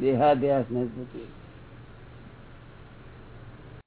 દેહાધ્યાસ નથી